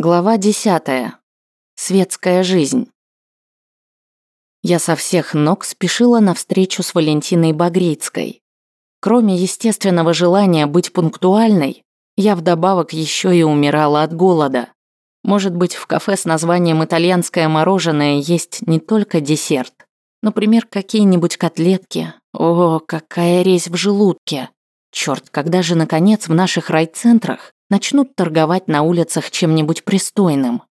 Глава 10. Светская жизнь. Я со всех ног спешила на встречу с Валентиной Багрицкой. Кроме естественного желания быть пунктуальной, я вдобавок еще и умирала от голода. Может быть, в кафе с названием «Итальянское мороженое» есть не только десерт. Например, какие-нибудь котлетки. О, какая резь в желудке. Черт, когда же, наконец, в наших райцентрах начнут торговать на улицах чем-нибудь пристойным.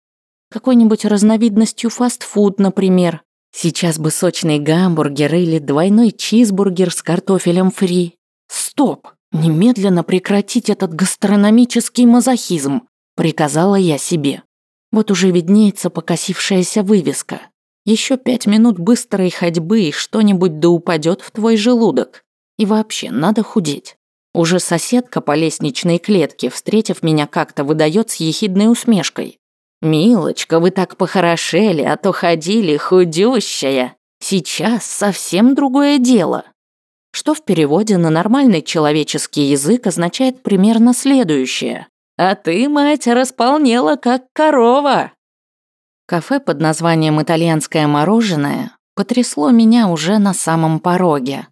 Какой-нибудь разновидностью фастфуд, например. Сейчас бы сочный гамбургер или двойной чизбургер с картофелем фри. Стоп! Немедленно прекратить этот гастрономический мазохизм, приказала я себе. Вот уже виднеется покосившаяся вывеска. Еще пять минут быстрой ходьбы и что-нибудь да упадет в твой желудок. И вообще, надо худеть. Уже соседка по лестничной клетке, встретив меня как-то, выдает с ехидной усмешкой. «Милочка, вы так похорошели, а то ходили худющая. Сейчас совсем другое дело». Что в переводе на нормальный человеческий язык означает примерно следующее. «А ты, мать, располнела, как корова». Кафе под названием «Итальянское мороженое» потрясло меня уже на самом пороге.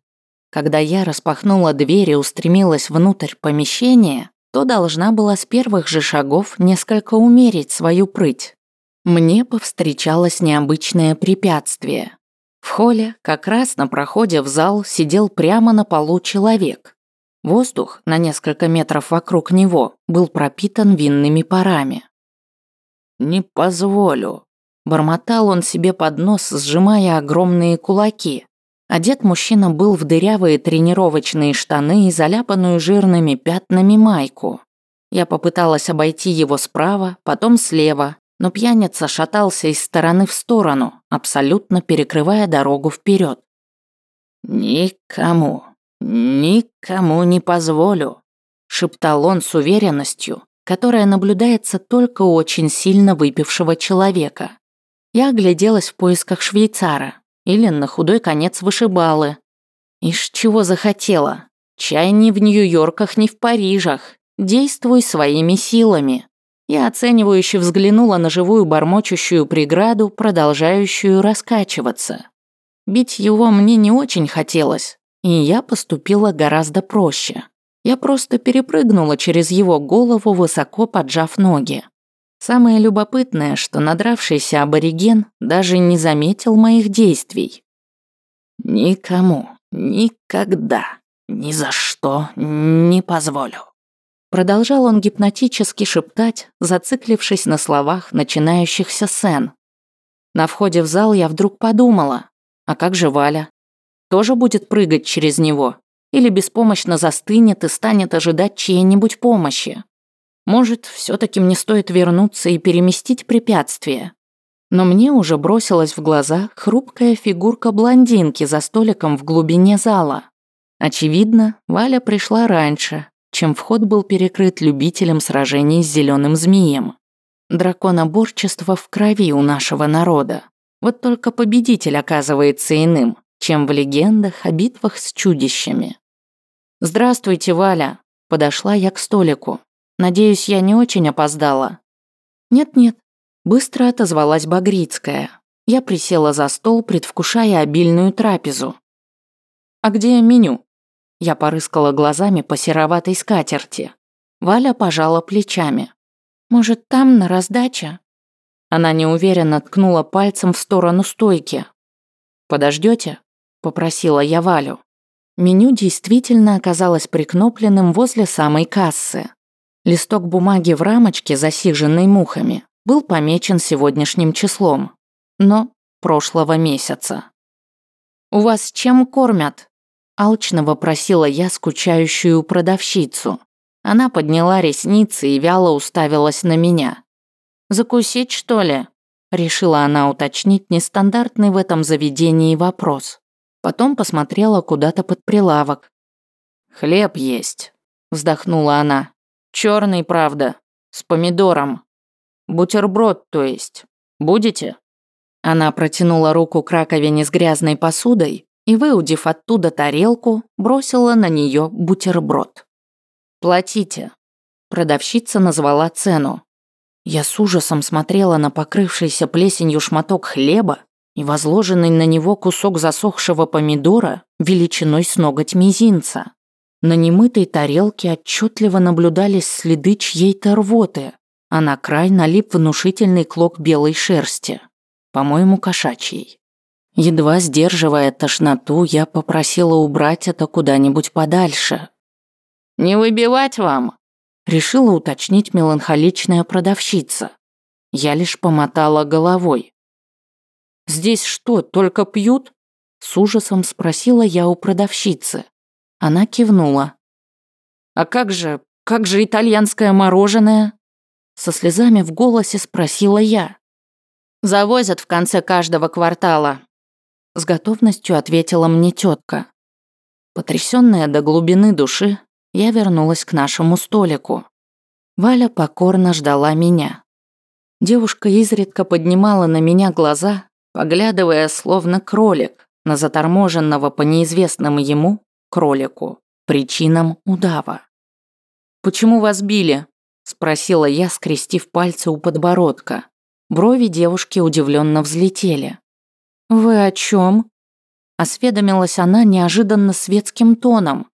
Когда я распахнула дверь и устремилась внутрь помещения, то должна была с первых же шагов несколько умерить свою прыть. Мне повстречалось необычное препятствие. В холле, как раз на проходе в зал, сидел прямо на полу человек. Воздух на несколько метров вокруг него был пропитан винными парами. «Не позволю», – бормотал он себе под нос, сжимая огромные кулаки. Одет мужчина был в дырявые тренировочные штаны и заляпанную жирными пятнами майку. Я попыталась обойти его справа, потом слева, но пьяница шатался из стороны в сторону, абсолютно перекрывая дорогу вперед. «Никому, никому не позволю», – шептал он с уверенностью, которая наблюдается только у очень сильно выпившего человека. Я огляделась в поисках швейцара, или на худой конец вышибалы. Ишь, чего захотела. Чай ни в Нью-Йорках, ни в Парижах. Действуй своими силами. Я оценивающе взглянула на живую бормочущую преграду, продолжающую раскачиваться. Бить его мне не очень хотелось, и я поступила гораздо проще. Я просто перепрыгнула через его голову, высоко поджав ноги. Самое любопытное, что надравшийся абориген даже не заметил моих действий. «Никому, никогда, ни за что не позволю». Продолжал он гипнотически шептать, зациклившись на словах начинающихся сцен. На входе в зал я вдруг подумала, а как же Валя? Тоже будет прыгать через него? Или беспомощно застынет и станет ожидать чьей-нибудь помощи? Может, все таки мне стоит вернуться и переместить препятствие? Но мне уже бросилась в глаза хрупкая фигурка блондинки за столиком в глубине зала. Очевидно, Валя пришла раньше, чем вход был перекрыт любителем сражений с зеленым змеем. Драконоборчество в крови у нашего народа. Вот только победитель оказывается иным, чем в легендах о битвах с чудищами. «Здравствуйте, Валя!» Подошла я к столику. Надеюсь, я не очень опоздала. Нет-нет, быстро отозвалась Багрицкая. Я присела за стол, предвкушая обильную трапезу. А где меню? Я порыскала глазами по сероватой скатерти. Валя пожала плечами. Может, там на раздаче? Она неуверенно ткнула пальцем в сторону стойки. Подождете? попросила я Валю. Меню действительно оказалось прикнопленным возле самой кассы. Листок бумаги в рамочке, засиженной мухами, был помечен сегодняшним числом, но прошлого месяца. «У вас чем кормят?» – алчно вопросила я скучающую продавщицу. Она подняла ресницы и вяло уставилась на меня. «Закусить, что ли?» – решила она уточнить нестандартный в этом заведении вопрос. Потом посмотрела куда-то под прилавок. «Хлеб есть», – вздохнула она. Черный, правда, с помидором. Бутерброд, то есть. Будете?» Она протянула руку к раковине с грязной посудой и, выудив оттуда тарелку, бросила на нее бутерброд. «Платите». Продавщица назвала цену. Я с ужасом смотрела на покрывшийся плесенью шматок хлеба и возложенный на него кусок засохшего помидора величиной с ноготь мизинца. На немытой тарелке отчетливо наблюдались следы чьей-то рвоты, а на край налип внушительный клок белой шерсти, по-моему, кошачьей. Едва сдерживая тошноту, я попросила убрать это куда-нибудь подальше. «Не выбивать вам?» – решила уточнить меланхоличная продавщица. Я лишь помотала головой. «Здесь что, только пьют?» – с ужасом спросила я у продавщицы. Она кивнула. «А как же, как же итальянское мороженое?» Со слезами в голосе спросила я. «Завозят в конце каждого квартала», с готовностью ответила мне тетка. Потрясённая до глубины души, я вернулась к нашему столику. Валя покорно ждала меня. Девушка изредка поднимала на меня глаза, поглядывая словно кролик на заторможенного по неизвестному ему кролику причинам удава. «Почему вас били?» – спросила я, скрестив пальцы у подбородка. Брови девушки удивленно взлетели. «Вы о чем? осведомилась она неожиданно светским тоном.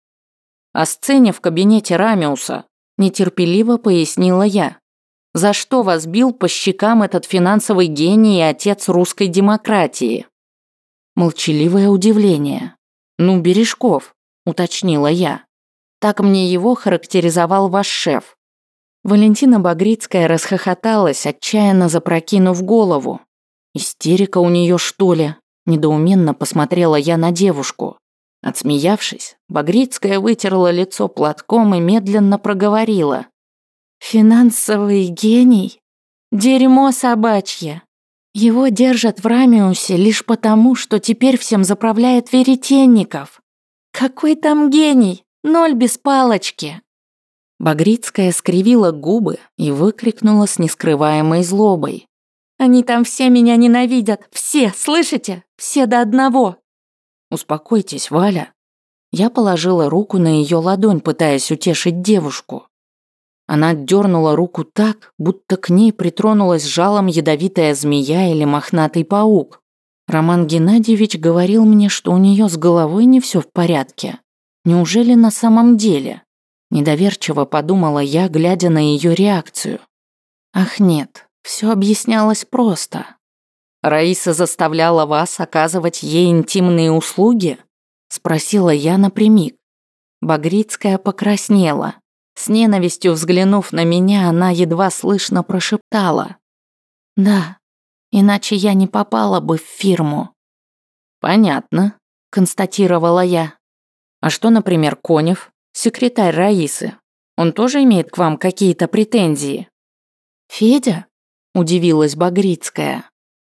«О сцене в кабинете Рамиуса», – нетерпеливо пояснила я. «За что вас бил по щекам этот финансовый гений и отец русской демократии?» Молчаливое удивление. «Ну, Бережков», – уточнила я. «Так мне его характеризовал ваш шеф. Валентина Багрицкая расхохоталась, отчаянно запрокинув голову. «Истерика у нее что ли?» – недоуменно посмотрела я на девушку. Отсмеявшись, Багрицкая вытерла лицо платком и медленно проговорила. «Финансовый гений? Дерьмо собачье. Его держат в Рамиусе лишь потому, что теперь всем заправляет Веретенников. Какой там гений? Ноль без палочки!» Багрицкая скривила губы и выкрикнула с нескрываемой злобой. «Они там все меня ненавидят! Все, слышите? Все до одного!» «Успокойтесь, Валя». Я положила руку на ее ладонь, пытаясь утешить девушку. Она дернула руку так, будто к ней притронулась жалом ядовитая змея или мохнатый паук. Роман Геннадьевич говорил мне, что у нее с головой не все в порядке. Неужели на самом деле? Недоверчиво подумала я, глядя на ее реакцию. Ах нет, все объяснялось просто. Раиса заставляла вас оказывать ей интимные услуги? Спросила я напрямик. Багрицкая покраснела. С ненавистью взглянув на меня, она едва слышно прошептала. «Да, иначе я не попала бы в фирму». «Понятно», – констатировала я. «А что, например, Конев, секретарь Раисы? Он тоже имеет к вам какие-то претензии?» «Федя?» – удивилась Багрицкая.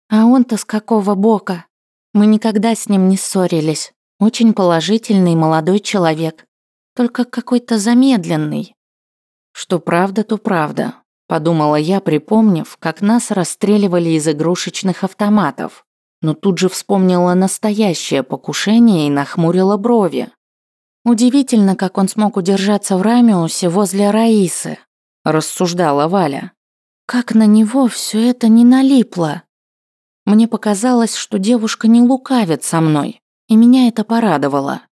«А он-то с какого бока? Мы никогда с ним не ссорились. Очень положительный молодой человек. Только какой-то замедленный». «Что правда, то правда», – подумала я, припомнив, как нас расстреливали из игрушечных автоматов. Но тут же вспомнила настоящее покушение и нахмурила брови. Удивительно, как он смог удержаться в Рамиусе возле Раисы, рассуждала Валя. Как на него все это не налипло. Мне показалось, что девушка не лукавит со мной, и меня это порадовало.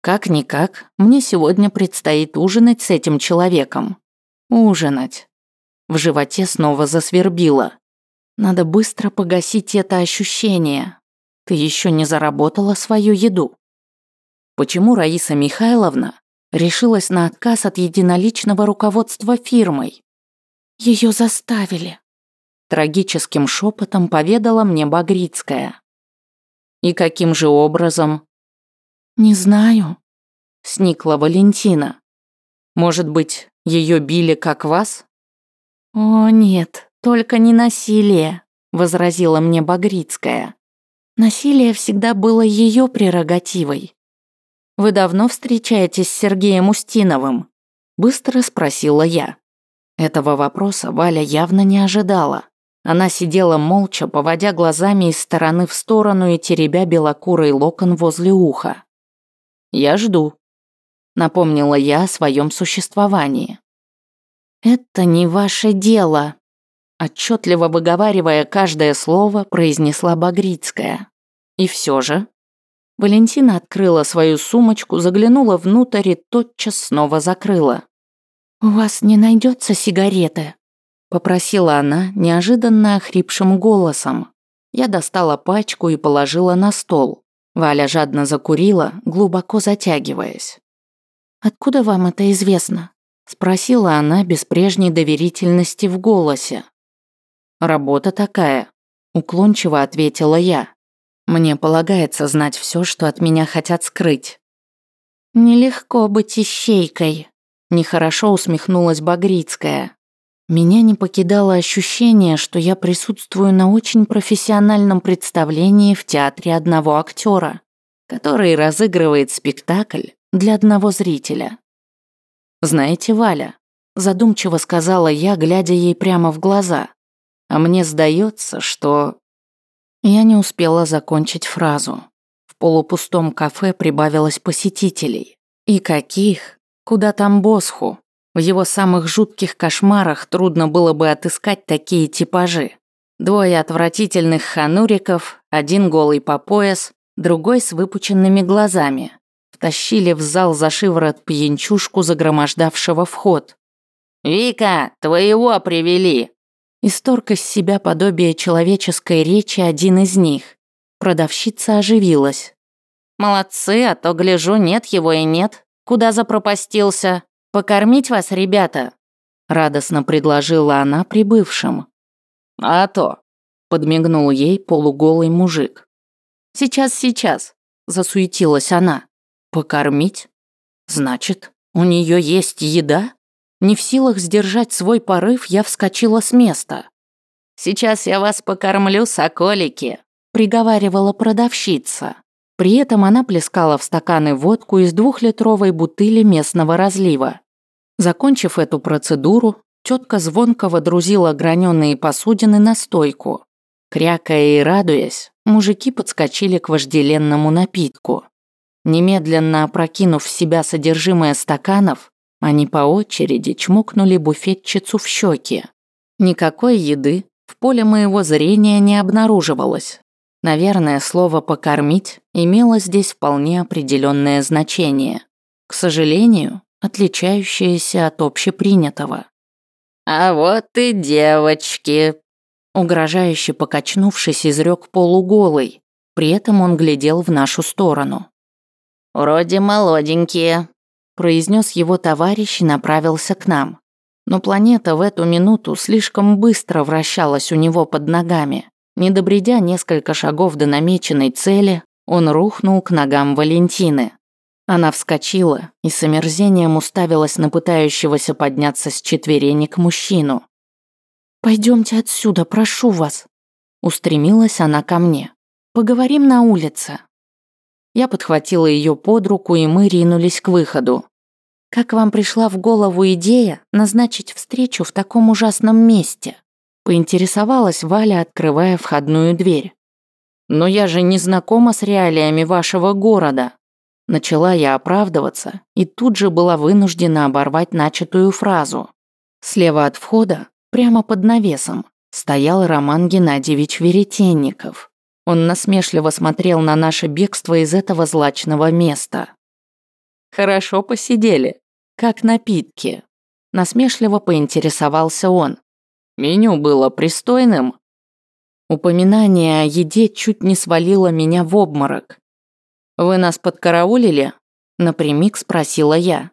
Как-никак, мне сегодня предстоит ужинать с этим человеком. Ужинать. В животе снова засвербило. Надо быстро погасить это ощущение. Ты еще не заработала свою еду. Почему Раиса Михайловна решилась на отказ от единоличного руководства фирмой? Ее заставили. Трагическим шепотом поведала мне Багрицкая. И каким же образом? Не знаю. Сникла Валентина. Может быть, ее били как вас? О, нет, только не насилие, возразила мне Багрицкая. Насилие всегда было ее прерогативой. Вы давно встречаетесь с Сергеем Устиновым? Быстро спросила я. Этого вопроса Валя явно не ожидала. Она сидела молча, поводя глазами из стороны в сторону и теребя белокурый локон возле уха. «Я жду», — напомнила я о своем существовании. «Это не ваше дело», отчетливо выговаривая каждое слово, произнесла Багрицкая. И все же... Валентина открыла свою сумочку, заглянула внутрь и тотчас снова закрыла. «У вас не найдется сигареты?» Попросила она неожиданно охрипшим голосом. Я достала пачку и положила на стол. Валя жадно закурила, глубоко затягиваясь. «Откуда вам это известно?» Спросила она без прежней доверительности в голосе. «Работа такая», – уклончиво ответила я. «Мне полагается знать все, что от меня хотят скрыть». «Нелегко быть ищейкой», – нехорошо усмехнулась Багрицкая. Меня не покидало ощущение, что я присутствую на очень профессиональном представлении в театре одного актера, который разыгрывает спектакль для одного зрителя. «Знаете, Валя», – задумчиво сказала я, глядя ей прямо в глаза, «а мне сдается, что...» Я не успела закончить фразу. В полупустом кафе прибавилось посетителей. И каких? Куда там Босху? В его самых жутких кошмарах трудно было бы отыскать такие типажи. Двое отвратительных хануриков, один голый по пояс, другой с выпученными глазами. Втащили в зал за шиворот пьянчушку, загромождавшего вход. «Вика, твоего привели!» Исторг из себя подобие человеческой речи один из них. Продавщица оживилась. «Молодцы, а то, гляжу, нет его и нет. Куда запропастился?» «Покормить вас, ребята?» – радостно предложила она прибывшим. «А то!» – подмигнул ей полуголый мужик. «Сейчас, сейчас!» – засуетилась она. «Покормить? Значит, у нее есть еда?» Не в силах сдержать свой порыв, я вскочила с места. «Сейчас я вас покормлю, соколики», – приговаривала продавщица. При этом она плескала в стаканы водку из двухлитровой бутыли местного разлива. Закончив эту процедуру, тетка звонко водрузила граненые посудины на стойку. Крякая и радуясь, мужики подскочили к вожделенному напитку. Немедленно опрокинув в себя содержимое стаканов, они по очереди чмокнули буфетчицу в щеки. Никакой еды в поле моего зрения не обнаруживалось. Наверное, слово «покормить» имело здесь вполне определенное значение. К сожалению, отличающееся от общепринятого. «А вот и девочки!» Угрожающе покачнувшись, изрек полуголый. При этом он глядел в нашу сторону. «Вроде молоденькие», – произнес его товарищ и направился к нам. Но планета в эту минуту слишком быстро вращалась у него под ногами. Не добредя несколько шагов до намеченной цели, он рухнул к ногам Валентины. Она вскочила и с омерзением уставилась на пытающегося подняться с четверенек мужчину. «Пойдемте отсюда, прошу вас», – устремилась она ко мне. «Поговорим на улице». Я подхватила ее под руку, и мы ринулись к выходу. «Как вам пришла в голову идея назначить встречу в таком ужасном месте?» Поинтересовалась Валя, открывая входную дверь. «Но я же не знакома с реалиями вашего города», Начала я оправдываться и тут же была вынуждена оборвать начатую фразу. Слева от входа, прямо под навесом, стоял Роман Геннадьевич Веретенников. Он насмешливо смотрел на наше бегство из этого злачного места. «Хорошо посидели. Как напитки?» Насмешливо поинтересовался он. «Меню было пристойным?» Упоминание о еде чуть не свалило меня в обморок. «Вы нас подкараулили?» – напрямик спросила я.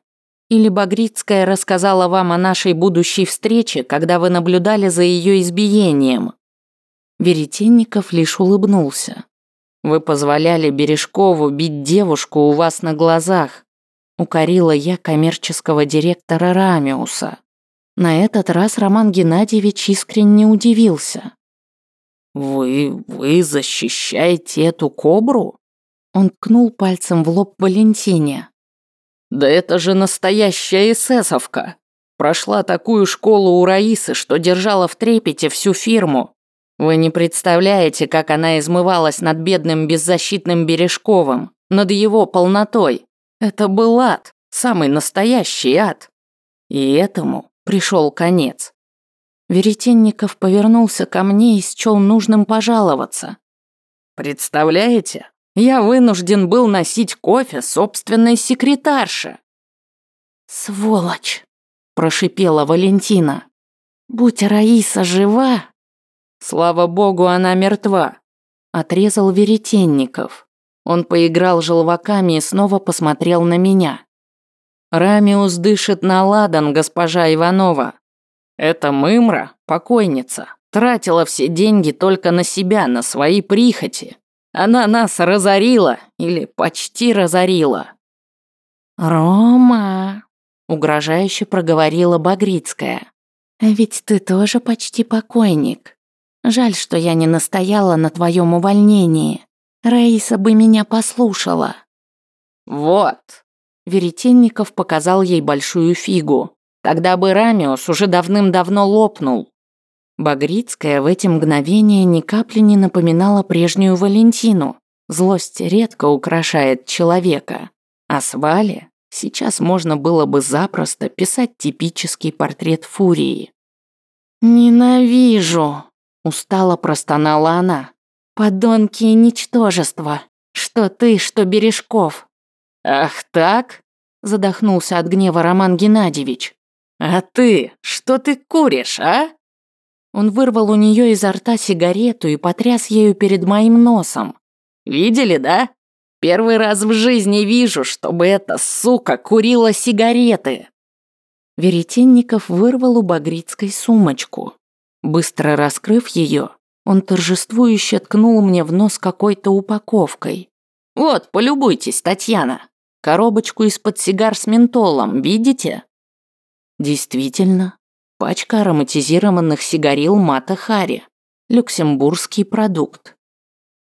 «Или Багрицкая рассказала вам о нашей будущей встрече, когда вы наблюдали за ее избиением?» Веретенников лишь улыбнулся. «Вы позволяли Бережкову бить девушку у вас на глазах», укорила я коммерческого директора Рамиуса. На этот раз Роман Геннадьевич искренне удивился. «Вы... вы защищаете эту кобру?» Он ткнул пальцем в лоб Валентине. «Да это же настоящая эсэсовка! Прошла такую школу у Раисы, что держала в трепете всю фирму. Вы не представляете, как она измывалась над бедным беззащитным Бережковым, над его полнотой. Это был ад, самый настоящий ад. И этому пришел конец. Веретенников повернулся ко мне и счел нужным пожаловаться. «Представляете, я вынужден был носить кофе собственной секретарше». «Сволочь!» – прошипела Валентина. «Будь Раиса жива...» «Слава богу, она мертва», – отрезал Веретенников. Он поиграл желваками и снова посмотрел на меня. «Рамиус дышит на ладан, госпожа Иванова. Эта мымра, покойница, тратила все деньги только на себя, на свои прихоти. Она нас разорила или почти разорила». «Рома», – угрожающе проговорила Багрицкая. «А ведь ты тоже почти покойник. Жаль, что я не настояла на твоем увольнении. Раиса бы меня послушала». «Вот», – Веретенников показал ей большую фигу. «Тогда бы Рамиус уже давным-давно лопнул». Багрицкая в эти мгновения ни капли не напоминала прежнюю Валентину. Злость редко украшает человека. А с Вали сейчас можно было бы запросто писать типический портрет фурии. «Ненавижу!» – устало простонала она. «Подонки и ничтожество! Что ты, что Бережков!» «Ах так?» – задохнулся от гнева Роман Геннадьевич. «А ты, что ты куришь, а?» Он вырвал у нее изо рта сигарету и потряс ею перед моим носом. «Видели, да? Первый раз в жизни вижу, чтобы эта сука курила сигареты!» Веретенников вырвал у Багрицкой сумочку. Быстро раскрыв ее, он торжествующе ткнул мне в нос какой-то упаковкой. «Вот, полюбуйтесь, Татьяна. Коробочку из-под сигар с ментолом, видите?» Действительно, Пачка ароматизированных сигарил Мата Хари. Люксембургский продукт.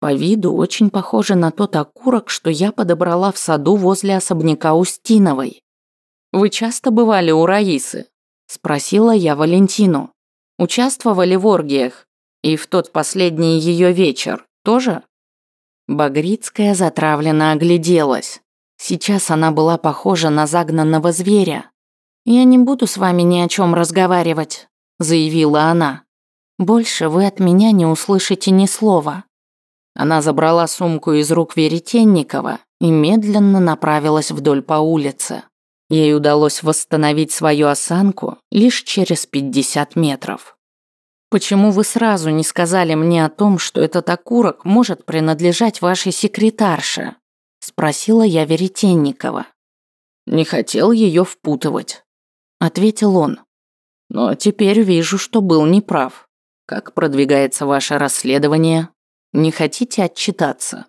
По виду очень похоже на тот окурок, что я подобрала в саду возле особняка Устиновой. «Вы часто бывали у Раисы?» – спросила я Валентину. «Участвовали в оргиях? И в тот последний ее вечер тоже?» Багрицкая затравленно огляделась. Сейчас она была похожа на загнанного зверя, «Я не буду с вами ни о чем разговаривать», – заявила она. «Больше вы от меня не услышите ни слова». Она забрала сумку из рук Веретенникова и медленно направилась вдоль по улице. Ей удалось восстановить свою осанку лишь через 50 метров. «Почему вы сразу не сказали мне о том, что этот окурок может принадлежать вашей секретарше?» – спросила я Веретенникова. Не хотел ее впутывать ответил он. Но теперь вижу, что был неправ. Как продвигается ваше расследование? Не хотите отчитаться?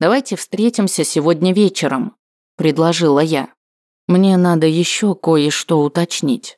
Давайте встретимся сегодня вечером, предложила я. Мне надо еще кое-что уточнить.